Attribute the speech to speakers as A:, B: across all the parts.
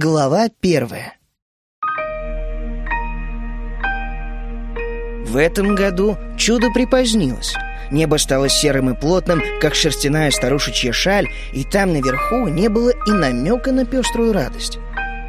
A: Глава первая В этом году чудо припозднилось. Небо стало серым и плотным, как шерстяная старушечья шаль, и там наверху не было и намека на пеструю радость.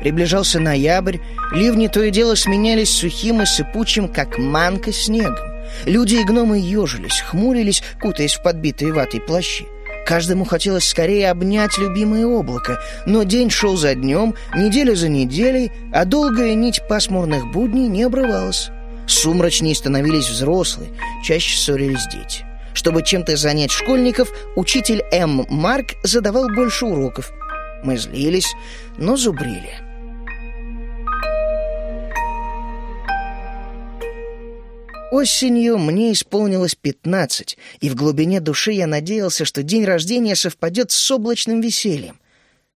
A: Приближался ноябрь, ливни то и дело сменялись сухим и сыпучим, как манка снегом. Люди и гномы ежились, хмурились, кутаясь в подбитые ватой плащи. Каждому хотелось скорее обнять любимое облако, но день шел за днем, неделя за неделей, а долгая нить пасмурных будней не обрывалась. Сумрачнее становились взрослые, чаще ссорились дети. Чтобы чем-то занять школьников, учитель М. Марк задавал больше уроков. Мы злились, но зубрили. Осенью мне исполнилось пятнадцать, и в глубине души я надеялся, что день рождения совпадет с облачным весельем.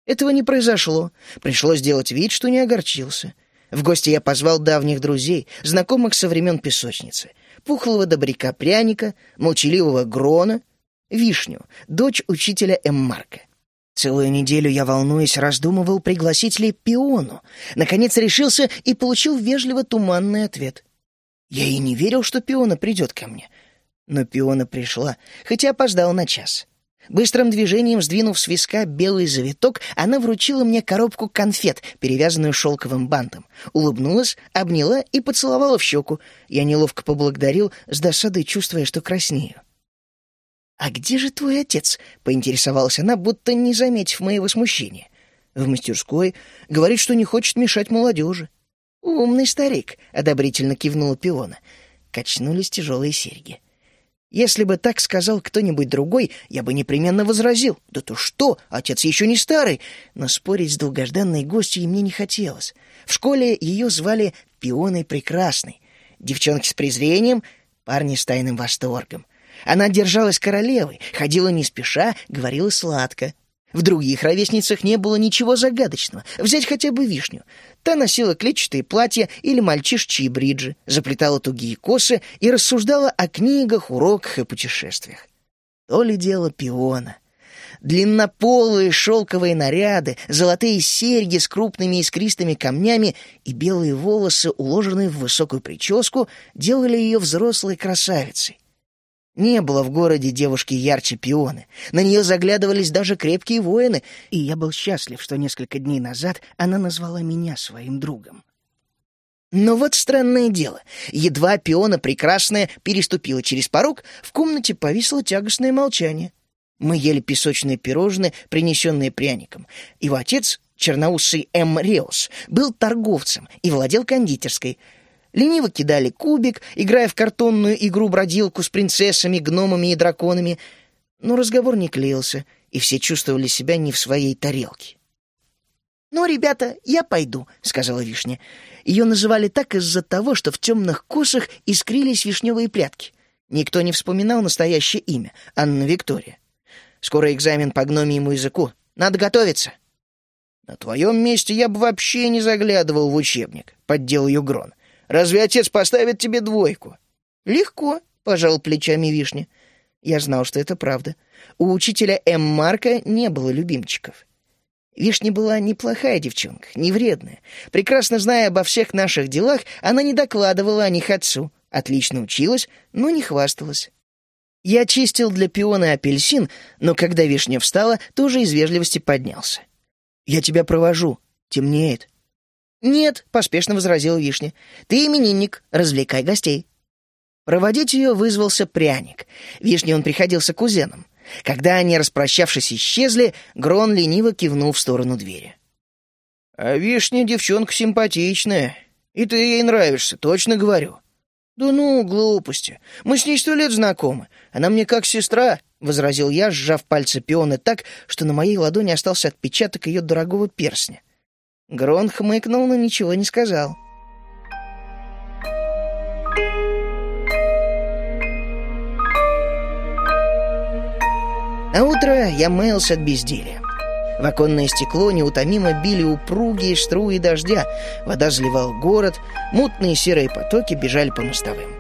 A: Этого не произошло. Пришлось делать вид, что не огорчился. В гости я позвал давних друзей, знакомых со времен песочницы. Пухлого добряка пряника, молчаливого грона, вишню, дочь учителя М. Марка. Целую неделю я, волнуясь, раздумывал, пригласить ли пиону. Наконец решился и получил вежливо туманный ответ. Я и не верил, что пиона придет ко мне. Но пиона пришла, хотя опоздал на час. Быстрым движением, сдвинув с виска белый завиток, она вручила мне коробку конфет, перевязанную шелковым бантом. Улыбнулась, обняла и поцеловала в щеку. Я неловко поблагодарил, с досадой чувствуя, что краснею. «А где же твой отец?» — поинтересовалась она, будто не заметив моего смущения. «В мастерской. Говорит, что не хочет мешать молодежи». «Умный старик», — одобрительно кивнула пиона. Качнулись тяжелые серьги. Если бы так сказал кто-нибудь другой, я бы непременно возразил. Да то что, отец еще не старый. Но спорить с долгожданной гостьей мне не хотелось. В школе ее звали Пионой Прекрасной. Девчонки с презрением, парни с тайным восторгом. Она держалась королевой, ходила не спеша, говорила сладко. В других ровесницах не было ничего загадочного. Взять хотя бы вишню. Та носила клетчатые платья или мальчишчьи бриджи, заплетала тугие косы и рассуждала о книгах, уроках и путешествиях. То ли дело пиона. Длиннополые шелковые наряды, золотые серьги с крупными искристыми камнями и белые волосы, уложенные в высокую прическу, делали ее взрослой красавицей. Не было в городе девушки ярче пионы. На нее заглядывались даже крепкие воины, и я был счастлив, что несколько дней назад она назвала меня своим другом. Но вот странное дело. Едва пиона прекрасная переступила через порог, в комнате повисло тягостное молчание. Мы ели песочные пирожные, принесенные пряником. Его отец, черноусый М. Реус, был торговцем и владел кондитерской — лениво кидали кубик, играя в картонную игру-бродилку с принцессами, гномами и драконами. Но разговор не клеился, и все чувствовали себя не в своей тарелке. «Ну, ребята, я пойду», — сказала Вишня. Ее называли так из-за того, что в темных косах искрились вишневые прятки. Никто не вспоминал настоящее имя — Анна Виктория. Скоро экзамен по гномьему языку. Надо готовиться. «На твоем месте я бы вообще не заглядывал в учебник», — поддел ее Грон. Разве отец поставит тебе двойку?» «Легко», — пожал плечами Вишня. Я знал, что это правда. У учителя М. Марка не было любимчиков. Вишня была неплохая девчонка, не вредная. Прекрасно зная обо всех наших делах, она не докладывала о них отцу. Отлично училась, но не хвасталась. Я чистил для пиона апельсин, но когда вишня встала, тоже из вежливости поднялся. «Я тебя провожу. Темнеет». «Нет», — поспешно возразил Вишня. «Ты именинник, развлекай гостей». Проводить ее вызвался пряник. Вишне он приходился кузеном. Когда они, распрощавшись, исчезли, Грон лениво кивнул в сторону двери. «А Вишня девчонка симпатичная, и ты ей нравишься, точно говорю». «Да ну, глупости. Мы с ней сто лет знакомы. Она мне как сестра», — возразил я, сжав пальцы пионы так, что на моей ладони остался отпечаток ее дорогого перстня. Грон хмыкнул, но ничего не сказал. На утро я маялся от безделия. В оконное стекло неутомимо били упругие струи дождя, вода заливала город, мутные серые потоки бежали по мостовым.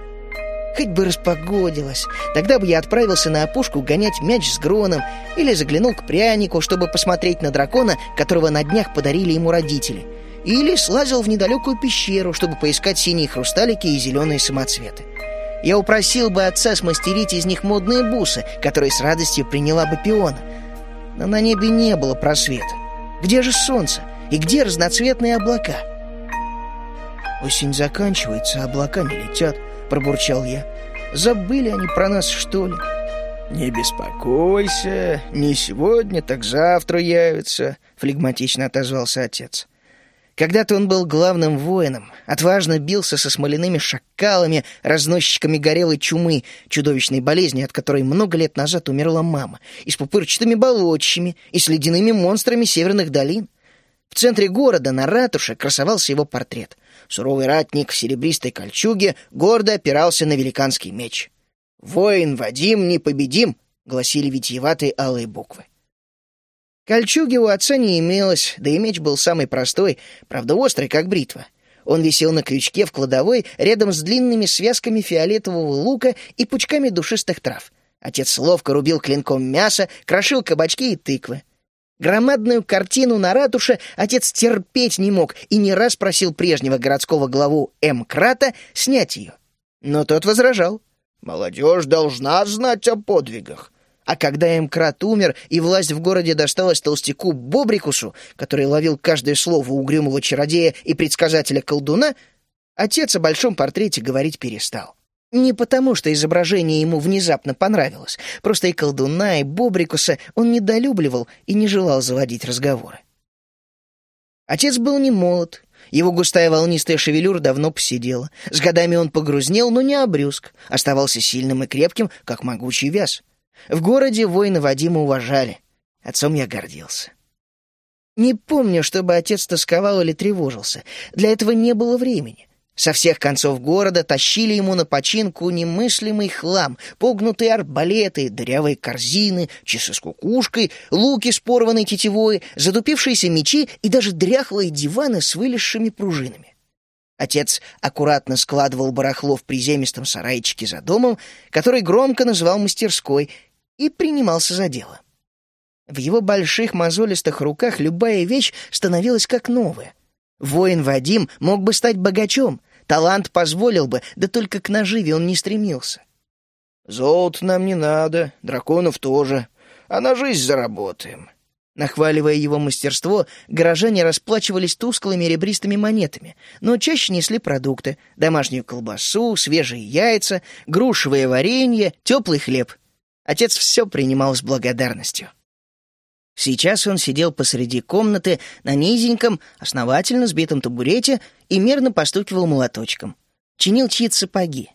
A: Хоть бы распогодилось. Тогда бы я отправился на опушку гонять мяч с Гроном или заглянул к прянику, чтобы посмотреть на дракона, которого на днях подарили ему родители. Или слазил в недалекую пещеру, чтобы поискать синие хрусталики и зеленые самоцветы. Я упросил бы отца смастерить из них модные бусы, которые с радостью приняла бы пиона. Но на небе не было просвета. Где же солнце? И где разноцветные облака? Осень заканчивается, облака не летят — пробурчал я. «Забыли они про нас, что ли?» «Не беспокойся, не сегодня, так завтра явится», — флегматично отозвался отец. Когда-то он был главным воином, отважно бился со смоляными шакалами, разносчиками горелой чумы, чудовищной болезни, от которой много лет назад умерла мама, и с пупырчатыми болотищами, и с ледяными монстрами северных долин. В центре города на ратуше красовался его портрет. Суровый ратник в серебристой кольчуге гордо опирался на великанский меч. «Воин Вадим непобедим!» — гласили витиеватые алые буквы. Кольчуги у отца не имелось, да и меч был самый простой, правда острый, как бритва. Он висел на крючке в кладовой рядом с длинными связками фиолетового лука и пучками душистых трав. Отец ловко рубил клинком мясо, крошил кабачки и тыквы. Громадную картину на ратуше отец терпеть не мог и не раз просил прежнего городского главу М. Крата снять ее. Но тот возражал. «Молодежь должна знать о подвигах». А когда М-Крат умер, и власть в городе досталась толстяку Бобрикусу, который ловил каждое слово угрюмого чародея и предсказателя колдуна, отец о большом портрете говорить перестал. Не потому, что изображение ему внезапно понравилось. Просто и колдуна, и Бобрикуса он недолюбливал и не желал заводить разговоры. Отец был не молод. Его густая волнистая шевелюра давно посидела. С годами он погрузнел, но не обрюзг. Оставался сильным и крепким, как могучий вяз. В городе воины Вадима уважали. Отцом я гордился. Не помню, чтобы отец тосковал или тревожился. Для этого не было времени. Со всех концов города тащили ему на починку немыслимый хлам, погнутые арбалеты, дырявые корзины, часы с кукушкой, луки с порванной тетивой, затупившиеся мечи и даже дряхлые диваны с вылезшими пружинами. Отец аккуратно складывал барахло в приземистом сарайчике за домом, который громко называл мастерской, и принимался за дело. В его больших мозолистых руках любая вещь становилась как новая. Воин Вадим мог бы стать богачом, Талант позволил бы, да только к наживе он не стремился. «Золото нам не надо, драконов тоже, а на жизнь заработаем». Нахваливая его мастерство, горожане расплачивались тусклыми ребристыми монетами, но чаще несли продукты — домашнюю колбасу, свежие яйца, грушевое варенье, теплый хлеб. Отец все принимал с благодарностью. Сейчас он сидел посреди комнаты на низеньком, основательно сбитом табурете и мерно постукивал молоточком. Чинил чьи-то сапоги.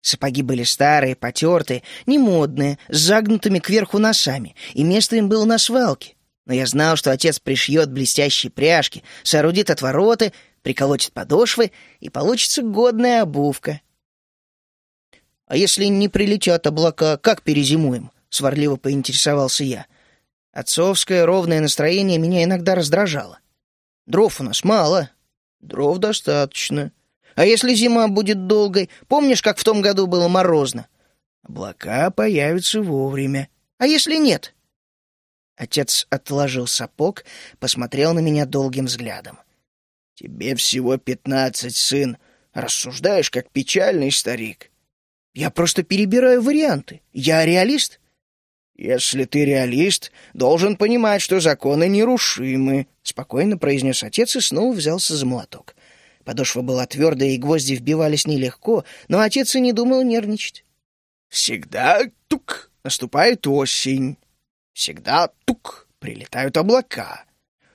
A: Сапоги были старые, потертые, немодные, с загнутыми кверху носами, и место им было на свалке. Но я знал, что отец пришьет блестящие пряжки, соорудит отвороты, приколотит подошвы, и получится годная обувка. «А если не прилетят облака, как перезимуем?» — сварливо поинтересовался я — Отцовское ровное настроение меня иногда раздражало. Дров у нас мало. Дров достаточно. А если зима будет долгой? Помнишь, как в том году было морозно? Облака появятся вовремя. А если нет? Отец отложил сапог, посмотрел на меня долгим взглядом. «Тебе всего пятнадцать, сын. Рассуждаешь, как печальный старик». «Я просто перебираю варианты. Я реалист. «Если ты реалист, должен понимать, что законы нерушимы», — спокойно произнес отец и снова взялся за молоток. Подошва была твердая, и гвозди вбивались нелегко, но отец и не думал нервничать. «Всегда тук наступает осень. Всегда тук прилетают облака.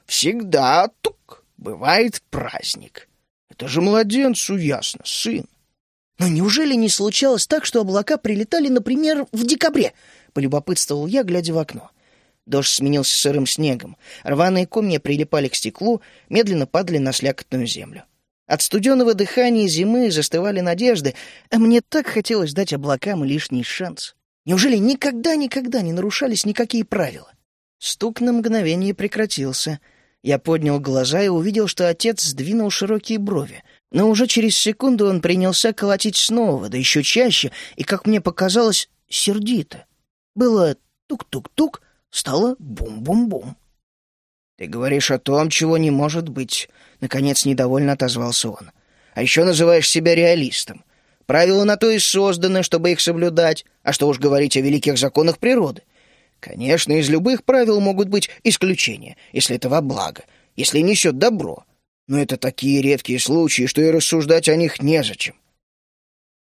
A: Всегда тук бывает праздник. Это же младенцу ясно, сын. Но неужели не случалось так, что облака прилетали, например, в декабре?» — полюбопытствовал я, глядя в окно. Дождь сменился сырым снегом. Рваные комья прилипали к стеклу, медленно падали на слякотную землю. От студеного дыхания зимы застывали надежды, а мне так хотелось дать облакам лишний шанс. Неужели никогда-никогда не нарушались никакие правила? Стук на мгновение прекратился. Я поднял глаза и увидел, что отец сдвинул широкие брови. Но уже через секунду он принялся колотить снова, да еще чаще, и, как мне показалось, сердито. Было тук-тук-тук, стало бум-бум-бум. «Ты говоришь о том, чего не может быть», — наконец недовольно отозвался он. «А еще называешь себя реалистом. Правила на то и созданы, чтобы их соблюдать, а что уж говорить о великих законах природы. Конечно, из любых правил могут быть исключения, если это во благо, если несет добро. Но это такие редкие случаи, что и рассуждать о них незачем.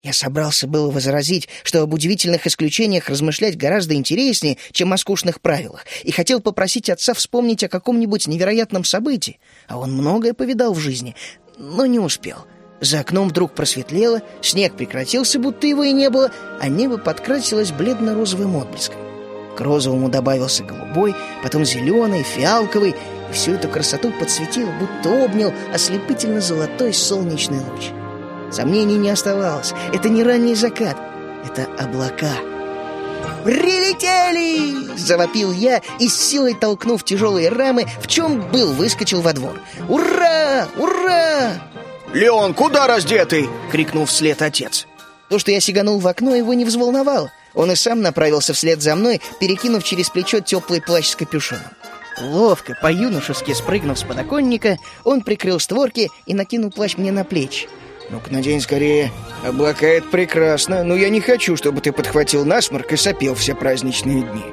A: Я собрался было возразить, что об удивительных исключениях размышлять гораздо интереснее, чем о скучных правилах, и хотел попросить отца вспомнить о каком-нибудь невероятном событии, а он многое повидал в жизни, но не успел. За окном вдруг просветлело, снег прекратился, будто его и не было, а небо подкрасилось бледно-розовым отблеском. К розовому добавился голубой, потом зеленый, фиалковый, и всю эту красоту подсветил, будто обнял ослепительно-золотой солнечный луч. Сомнений не оставалось. Это не ранний закат, это облака. «Прилетели!» — завопил я и с силой толкнув тяжелые рамы, в чем был, выскочил во двор. «Ура! Ура!»
B: «Леон, куда раздетый?»
A: — крикнул вслед отец. То, что я сиганул в окно, его не взволновало. Он и сам направился вслед за мной, перекинув через плечо теплый плащ с капюшоном. Ловко, по-юношески спрыгнув с подоконника, он прикрыл створки и накинул плащ мне на плечи.
B: «Ну-ка, надень скорее. Облака — это прекрасно, но я не хочу, чтобы ты подхватил насморк и сопел все праздничные дни».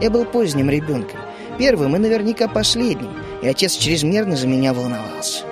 A: Я был поздним ребенком, первым и наверняка последним, и отец чрезмерно за меня волновался.